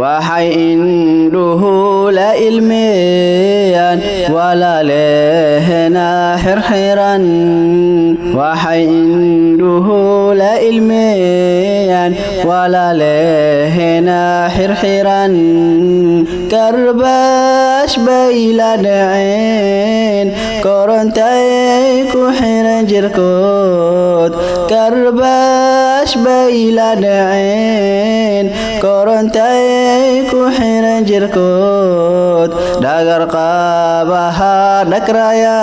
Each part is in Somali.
waxay indhuhu la ilmeeyaan walaalehena xirxiran. Waxay indhuhu la ilmeeyaan walaalehena xirxiran. Karbaash bay la dhaceen korontay ku xiran jirkood karbaash bay dhaceen korontay ku xiran jirkood dhagar qaabaha dhagraya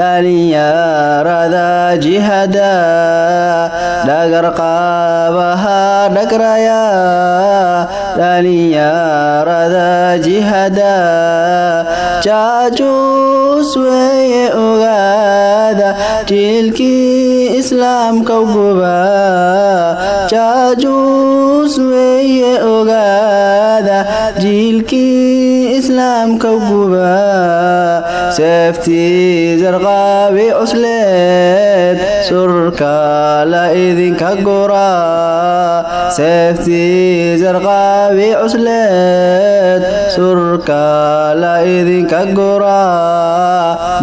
dhalinyarada jihada dhagar qaabaha dhagraya dhalinyarada jihada jaajuus weeye ogaada jiilkii islaamka guba jaajuus weeye jiilkii islaamka guba seeftii sarqaabi cusleed surka la idinka gura seeftii sarqaabi cusleed surka la idinka gura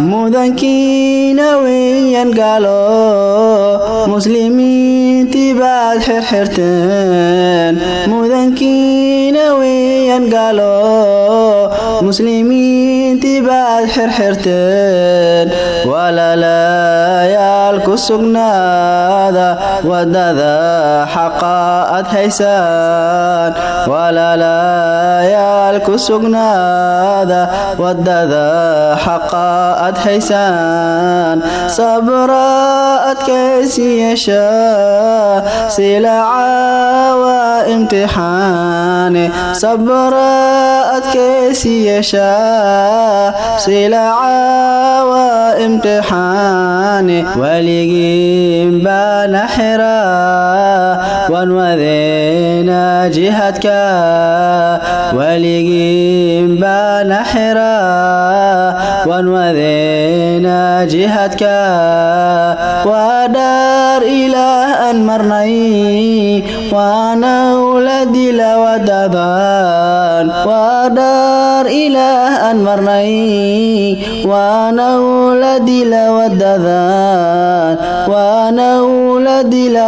mudankiina weyan galo muslimiintii baad xirxirteen mudankiina weyan galo muslimiintii baad xirxirteen walaalayaal ku sugnaada waddada xaqa ad haysaan walaalayaal ku sugnaada waddada xaqa ad haysaan sabra adkaysi yeesha imtixaane sabra adkaysi yeesha silaca waa imtixaane weligiin baana xira waan wadeena jihadka weligiin baana xira waan jihadka waa dhaar ilaah aan waana uladila wadadan waa dhaar ilaah aan marnay waana uladila